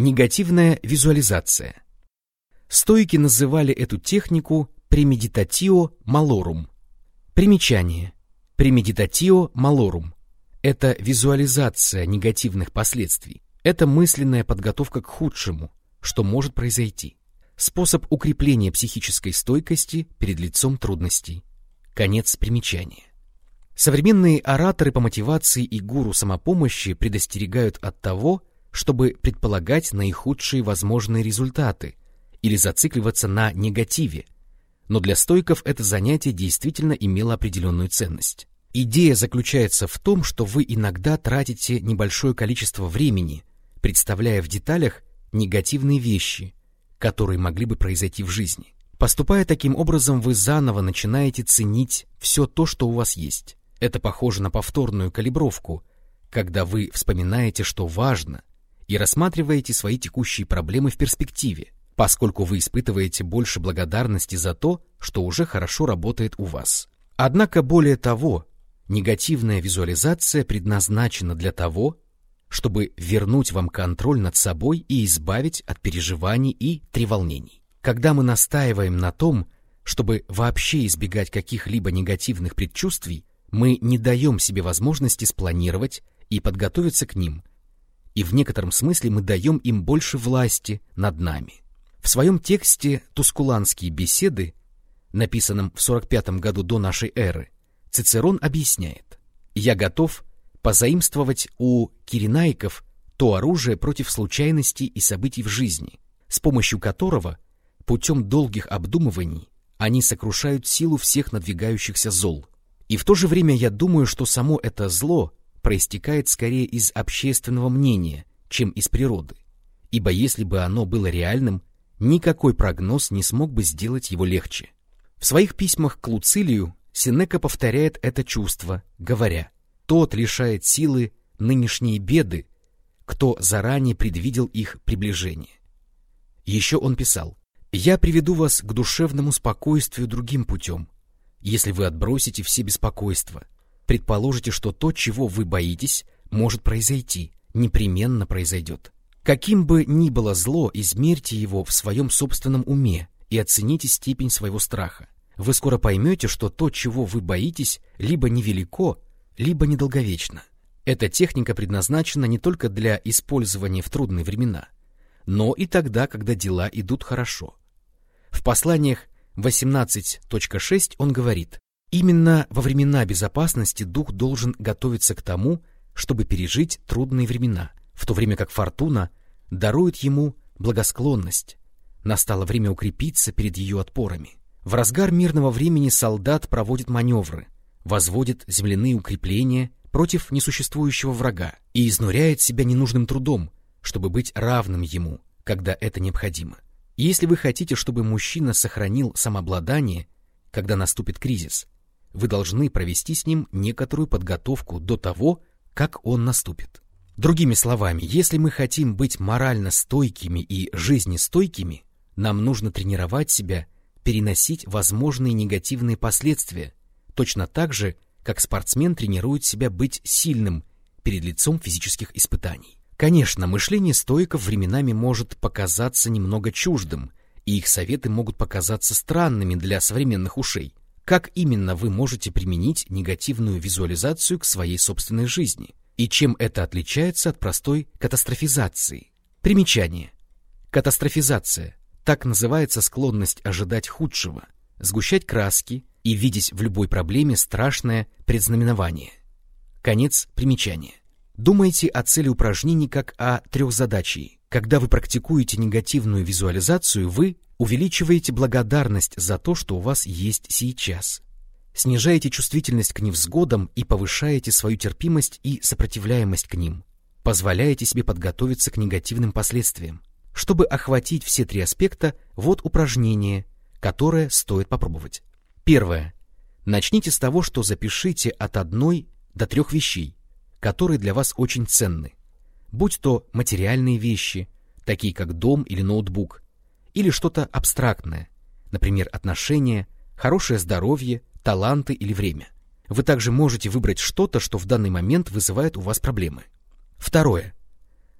Негативная визуализация. Стойки называли эту технику премедитатио малорум. Примечание. Премедитатио малорум – это визуализация негативных последствий. Это мысленная подготовка к худшему, что может произойти. Способ укрепления психической стойкости перед лицом трудностей. Конец примечания. Современные ораторы по мотивации и гуру самопомощи предостерегают от того, чтобы предполагать наихудшие возможные результаты или зацикливаться на негативе, но для стойков это занятие действительно имело определенную ценность. Идея заключается в том, что вы иногда тратите небольшое количество времени, представляя в деталях негативные вещи, которые могли бы произойти в жизни. Поступая таким образом, вы заново начинаете ценить все то, что у вас есть. Это похоже на повторную калибровку, когда вы вспоминаете, что важно, и рассматриваете свои текущие проблемы в перспективе, поскольку вы испытываете больше благодарности за то, что уже хорошо работает у вас. Однако более того, негативная визуализация предназначена для того, чтобы вернуть вам контроль над собой и избавить от переживаний и треволнений. Когда мы настаиваем на том, чтобы вообще избегать каких-либо негативных предчувствий, мы не даем себе возможности спланировать и подготовиться к ним, и в некотором смысле мы даем им больше власти над нами. В своем тексте «Тускуланские беседы», написанном в 45 году до нашей эры, Цицерон объясняет «Я готов позаимствовать у киренаиков то оружие против случайностей и событий в жизни, с помощью которого, путем долгих обдумываний, они сокрушают силу всех надвигающихся зол. И в то же время я думаю, что само это зло проистекает скорее из общественного мнения, чем из природы, ибо если бы оно было реальным, никакой прогноз не смог бы сделать его легче. В своих письмах к Луцилию Синека повторяет это чувство, говоря, «Тот лишает силы нынешние беды, кто заранее предвидел их приближение». Еще он писал, «Я приведу вас к душевному спокойствию другим путем, если вы отбросите все беспокойства, предположите, что то, чего вы боитесь, может произойти, непременно произойдет. Каким бы ни было зло, измерьте его в своем собственном уме и оцените степень своего страха. Вы скоро поймете, что то, чего вы боитесь, либо невелико, либо недолговечно. Эта техника предназначена не только для использования в трудные времена, но и тогда, когда дела идут хорошо. В посланиях 18.6 он говорит, «Именно во времена безопасности дух должен готовиться к тому, чтобы пережить трудные времена, в то время как фортуна дарует ему благосклонность. Настало время укрепиться перед ее отпорами. В разгар мирного времени солдат проводит маневры, возводит земляные укрепления против несуществующего врага и изнуряет себя ненужным трудом, чтобы быть равным ему, когда это необходимо. если вы хотите, чтобы мужчина сохранил самообладание, когда наступит кризис, вы должны провести с ним некоторую подготовку до того, как он наступит. Другими словами, если мы хотим быть морально стойкими и жизнестойкими, нам нужно тренировать себя, переносить возможные негативные последствия, точно так же, как спортсмен тренирует себя быть сильным перед лицом физических испытаний. Конечно, мышление стойков временами может показаться немного чуждым, и их советы могут показаться странными для современных ушей. Как именно вы можете применить негативную визуализацию к своей собственной жизни? и чем это отличается от простой катастрофизации. Примечание. Катастрофизация – так называется склонность ожидать худшего, сгущать краски и видеть в любой проблеме страшное предзнаменование. Конец примечания. Думайте о цели упражнений как о трехзадачии. Когда вы практикуете негативную визуализацию, вы увеличиваете благодарность за то, что у вас есть сейчас – снижаете чувствительность к невзгодам и повышаете свою терпимость и сопротивляемость к ним, позволяете себе подготовиться к негативным последствиям. Чтобы охватить все три аспекта, вот упражнение, которое стоит попробовать. Первое. Начните с того, что запишите от одной до трех вещей, которые для вас очень ценны, будь то материальные вещи, такие как дом или ноутбук, или что-то абстрактное, например, отношения, хорошее здоровье, таланты или время. Вы также можете выбрать что-то, что в данный момент вызывает у вас проблемы. Второе.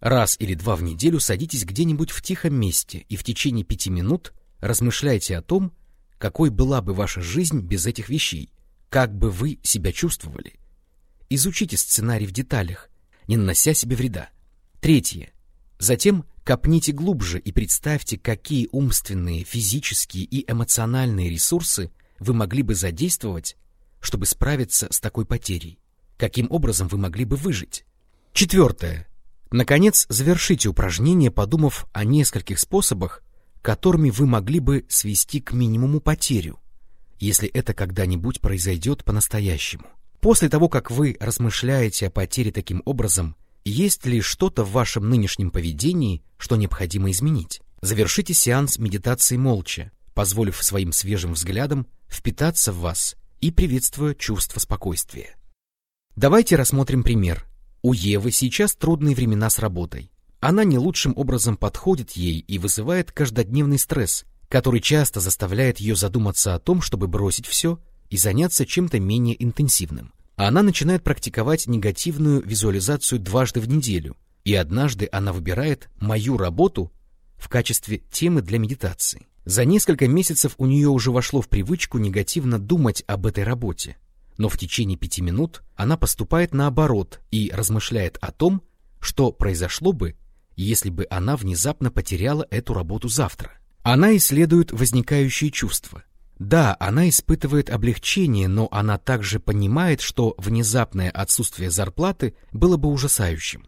Раз или два в неделю садитесь где-нибудь в тихом месте и в течение пяти минут размышляйте о том, какой была бы ваша жизнь без этих вещей, как бы вы себя чувствовали. Изучите сценарий в деталях, не нанося себе вреда. Третье. Затем копните глубже и представьте, какие умственные, физические и эмоциональные ресурсы вы могли бы задействовать, чтобы справиться с такой потерей. Каким образом вы могли бы выжить? Четвертое. Наконец, завершите упражнение, подумав о нескольких способах, которыми вы могли бы свести к минимуму потерю, если это когда-нибудь произойдет по-настоящему. После того, как вы размышляете о потере таким образом, есть ли что-то в вашем нынешнем поведении, что необходимо изменить? Завершите сеанс медитации молча, позволив своим свежим взглядам впитаться в вас и приветствуя чувство спокойствия. Давайте рассмотрим пример, у Евы сейчас трудные времена с работой. Она не лучшим образом подходит ей и вызывает каждодневный стресс, который часто заставляет ее задуматься о том, чтобы бросить все и заняться чем-то менее интенсивным. Она начинает практиковать негативную визуализацию дважды в неделю, и однажды она выбирает мою работу в качестве темы для медитации. За несколько месяцев у нее уже вошло в привычку негативно думать об этой работе, но в течение пяти минут она поступает наоборот и размышляет о том, что произошло бы, если бы она внезапно потеряла эту работу завтра. Она исследует возникающие чувства. Да, она испытывает облегчение, но она также понимает, что внезапное отсутствие зарплаты было бы ужасающим,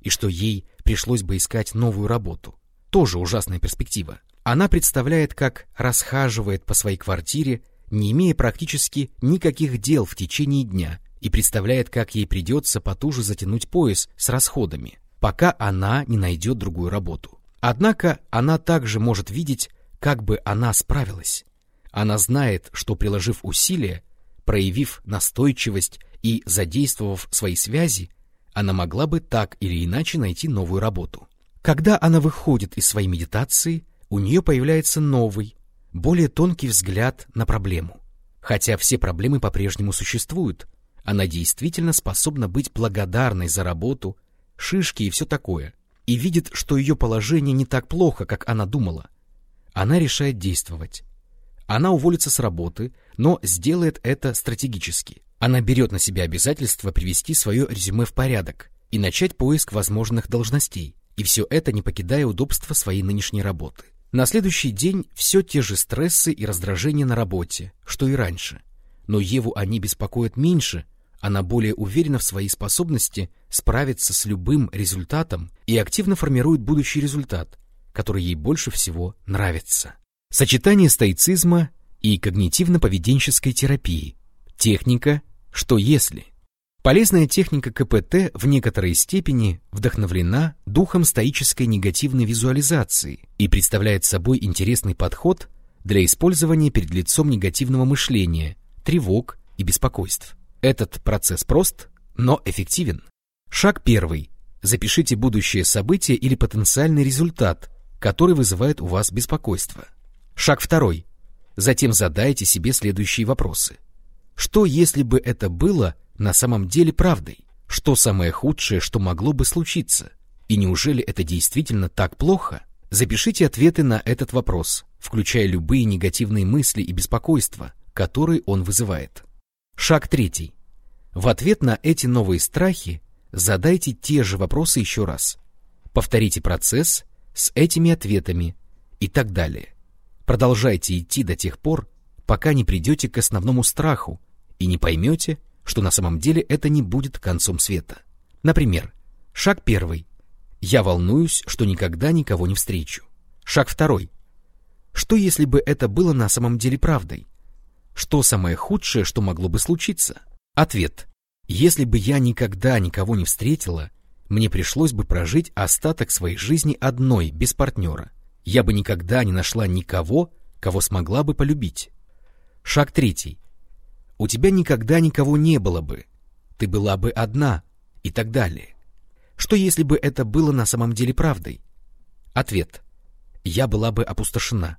и что ей пришлось бы искать новую работу. Тоже ужасная перспектива. Она представляет, как расхаживает по своей квартире не имея практически никаких дел в течение дня, и представляет, как ей придется потуже затянуть пояс с расходами, пока она не найдет другую работу. Однако она также может видеть, как бы она справилась. Она знает, что приложив усилия, проявив настойчивость и задействовав свои связи, она могла бы так или иначе найти новую работу. Когда она выходит из своей медитации, у нее появляется новый, более тонкий взгляд на проблему. Хотя все проблемы по-прежнему существуют, она действительно способна быть благодарной за работу, шишки и все такое, и видит, что ее положение не так плохо, как она думала. Она решает действовать. Она уволится с работы, но сделает это стратегически. Она берет на себя обязательство привести свое резюме в порядок и начать поиск возможных должностей, и все это не покидая удобства своей нынешней работы. На следующий день все те же стрессы и раздражения на работе, что и раньше. Но Еву они беспокоят меньше, она более уверена в своей способности справиться с любым результатом и активно формирует будущий результат, который ей больше всего нравится. Сочетание стоицизма и когнитивно-поведенческой терапии. Техника «что если?». Полезная техника КПТ в некоторой степени вдохновлена духом стоической негативной визуализации и представляет собой интересный подход для использования перед лицом негативного мышления, тревог и беспокойств. Этот процесс прост, но эффективен. Шаг первый. Запишите будущее событие или потенциальный результат, который вызывает у вас беспокойство. Шаг второй. Затем задайте себе следующие вопросы. Что если бы это было на самом деле правдой? Что самое худшее, что могло бы случиться? И неужели это действительно так плохо? Запишите ответы на этот вопрос, включая любые негативные мысли и беспокойства, которые он вызывает. Шаг третий. В ответ на эти новые страхи задайте те же вопросы еще раз. Повторите процесс с этими ответами и так далее. Продолжайте идти до тех пор, пока не придете к основному страху и не поймете, что на самом деле это не будет концом света. Например, шаг первый. Я волнуюсь, что никогда никого не встречу. Шаг второй. Что если бы это было на самом деле правдой? Что самое худшее, что могло бы случиться? Ответ. Если бы я никогда никого не встретила, мне пришлось бы прожить остаток своей жизни одной, без партнера. Я бы никогда не нашла никого, кого смогла бы полюбить. Шаг третий у тебя никогда никого не было бы, ты была бы одна и так далее. Что если бы это было на самом деле правдой? Ответ. Я была бы опустошена.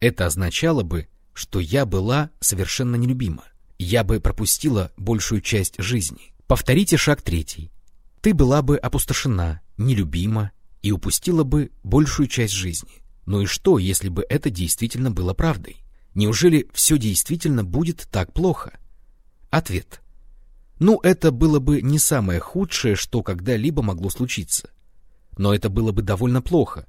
Это означало бы, что я была совершенно нелюбима. Я бы пропустила большую часть жизни. Повторите шаг третий. Ты была бы опустошена, нелюбима и упустила бы большую часть жизни. Ну и что, если бы это действительно было правдой? Неужели все действительно будет так плохо? Ответ. Ну, это было бы не самое худшее, что когда-либо могло случиться. Но это было бы довольно плохо.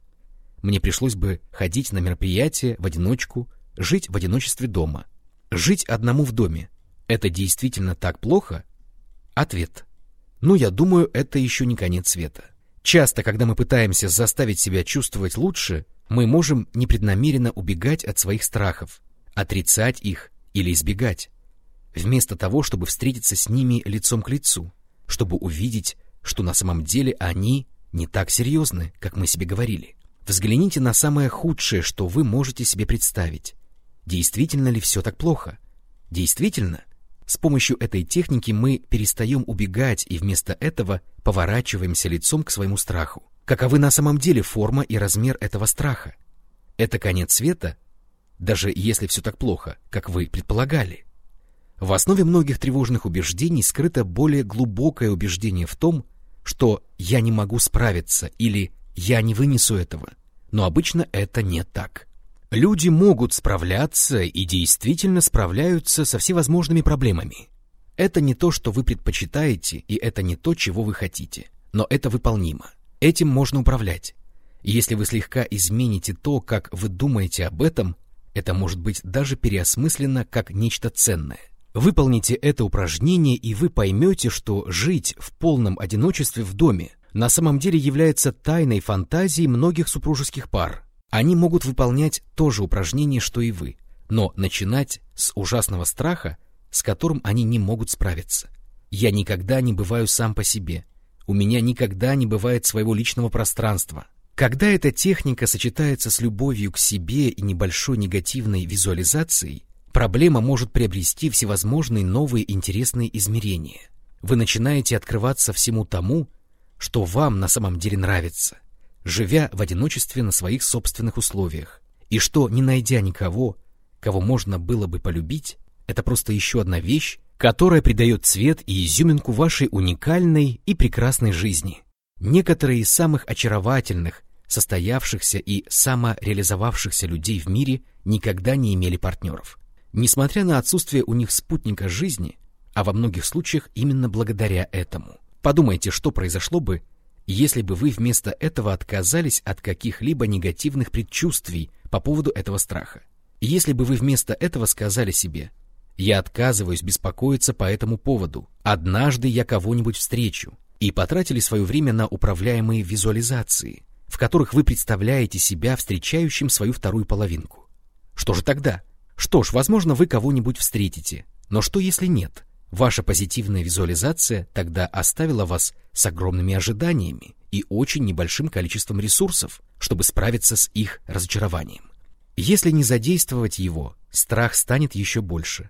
Мне пришлось бы ходить на мероприятия в одиночку, жить в одиночестве дома. Жить одному в доме. Это действительно так плохо? Ответ. Ну, я думаю, это еще не конец света. Часто, когда мы пытаемся заставить себя чувствовать лучше, мы можем непреднамеренно убегать от своих страхов, отрицать их или избегать, вместо того, чтобы встретиться с ними лицом к лицу, чтобы увидеть, что на самом деле они не так серьезны, как мы себе говорили. Взгляните на самое худшее, что вы можете себе представить. Действительно ли все так плохо? Действительно? С помощью этой техники мы перестаем убегать и вместо этого поворачиваемся лицом к своему страху. Каковы на самом деле форма и размер этого страха? Это конец света? Даже если все так плохо, как вы предполагали. В основе многих тревожных убеждений скрыто более глубокое убеждение в том, что «я не могу справиться» или «я не вынесу этого». Но обычно это не так. Люди могут справляться и действительно справляются со всевозможными проблемами. Это не то, что вы предпочитаете, и это не то, чего вы хотите. Но это выполнимо. Этим можно управлять. Если вы слегка измените то, как вы думаете об этом, это может быть даже переосмысленно как нечто ценное. Выполните это упражнение, и вы поймете, что жить в полном одиночестве в доме на самом деле является тайной фантазией многих супружеских пар. Они могут выполнять то же упражнение, что и вы, но начинать с ужасного страха, с которым они не могут справиться. Я никогда не бываю сам по себе, у меня никогда не бывает своего личного пространства. Когда эта техника сочетается с любовью к себе и небольшой негативной визуализацией, проблема может приобрести всевозможные новые интересные измерения. Вы начинаете открываться всему тому, что вам на самом деле нравится, живя в одиночестве на своих собственных условиях, и что, не найдя никого, кого можно было бы полюбить, это просто еще одна вещь, которая придает цвет и изюминку вашей уникальной и прекрасной жизни. Некоторые из самых очаровательных, состоявшихся и самореализовавшихся людей в мире никогда не имели партнеров. Несмотря на отсутствие у них спутника жизни, а во многих случаях именно благодаря этому. Подумайте, что произошло бы, если бы вы вместо этого отказались от каких-либо негативных предчувствий по поводу этого страха. Если бы вы вместо этого сказали себе – я отказываюсь беспокоиться по этому поводу. Однажды я кого-нибудь встречу. И потратили свое время на управляемые визуализации, в которых вы представляете себя встречающим свою вторую половинку. Что же тогда? Что ж, возможно, вы кого-нибудь встретите. Но что если нет? Ваша позитивная визуализация тогда оставила вас с огромными ожиданиями и очень небольшим количеством ресурсов, чтобы справиться с их разочарованием. Если не задействовать его, страх станет еще больше,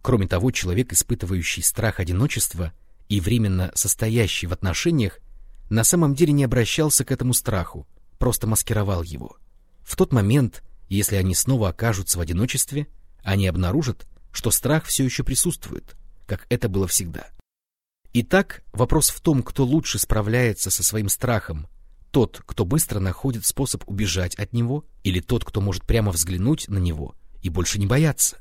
Кроме того, человек, испытывающий страх одиночества и временно состоящий в отношениях, на самом деле не обращался к этому страху, просто маскировал его. В тот момент, если они снова окажутся в одиночестве, они обнаружат, что страх все еще присутствует, как это было всегда. Итак, вопрос в том, кто лучше справляется со своим страхом, тот, кто быстро находит способ убежать от него, или тот, кто может прямо взглянуть на него и больше не бояться.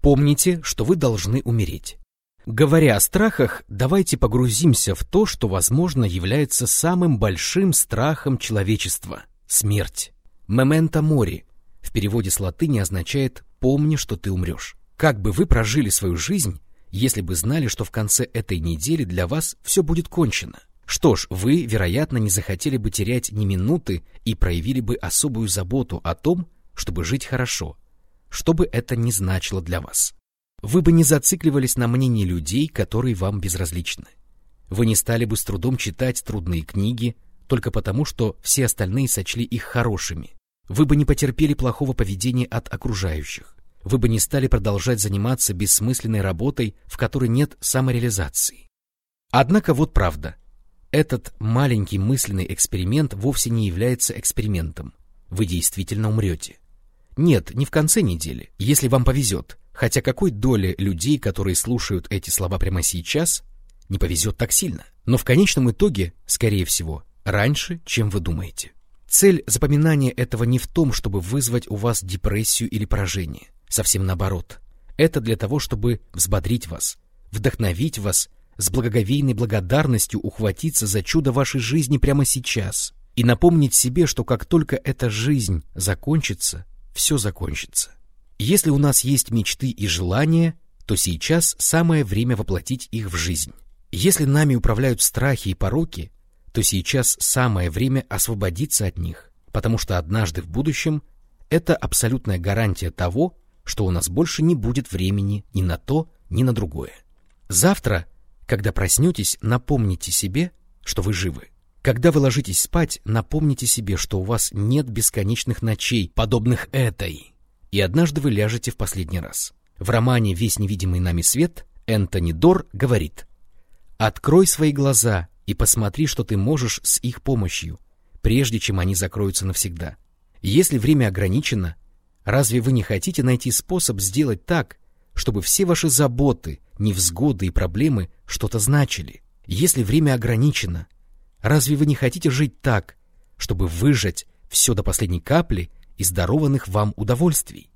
Помните, что вы должны умереть. Говоря о страхах, давайте погрузимся в то, что, возможно, является самым большим страхом человечества — смерть. «Мементо мори» в переводе с латыни означает «помни, что ты умрешь». Как бы вы прожили свою жизнь, если бы знали, что в конце этой недели для вас все будет кончено? Что ж, вы, вероятно, не захотели бы терять ни минуты и проявили бы особую заботу о том, чтобы жить хорошо — что бы это ни значило для вас. Вы бы не зацикливались на мнении людей, которые вам безразличны. Вы не стали бы с трудом читать трудные книги только потому, что все остальные сочли их хорошими. Вы бы не потерпели плохого поведения от окружающих. Вы бы не стали продолжать заниматься бессмысленной работой, в которой нет самореализации. Однако вот правда. Этот маленький мысленный эксперимент вовсе не является экспериментом. Вы действительно умрете. Нет, не в конце недели, если вам повезет. Хотя какой доле людей, которые слушают эти слова прямо сейчас, не повезет так сильно. Но в конечном итоге, скорее всего, раньше, чем вы думаете. Цель запоминания этого не в том, чтобы вызвать у вас депрессию или поражение. Совсем наоборот. Это для того, чтобы взбодрить вас, вдохновить вас, с благоговейной благодарностью ухватиться за чудо вашей жизни прямо сейчас и напомнить себе, что как только эта жизнь закончится, все закончится. Если у нас есть мечты и желания, то сейчас самое время воплотить их в жизнь. Если нами управляют страхи и пороки, то сейчас самое время освободиться от них, потому что однажды в будущем это абсолютная гарантия того, что у нас больше не будет времени ни на то, ни на другое. Завтра, когда проснетесь, напомните себе, что вы живы. Когда вы ложитесь спать, напомните себе, что у вас нет бесконечных ночей, подобных этой. И однажды вы ляжете в последний раз. В романе «Весь невидимый нами свет» Энтони Дор говорит «Открой свои глаза и посмотри, что ты можешь с их помощью, прежде чем они закроются навсегда. Если время ограничено, разве вы не хотите найти способ сделать так, чтобы все ваши заботы, невзгоды и проблемы что-то значили? Если время ограничено, разве вы не хотите жить так, чтобы выжать все до последней капли из дарованных вам удовольствий?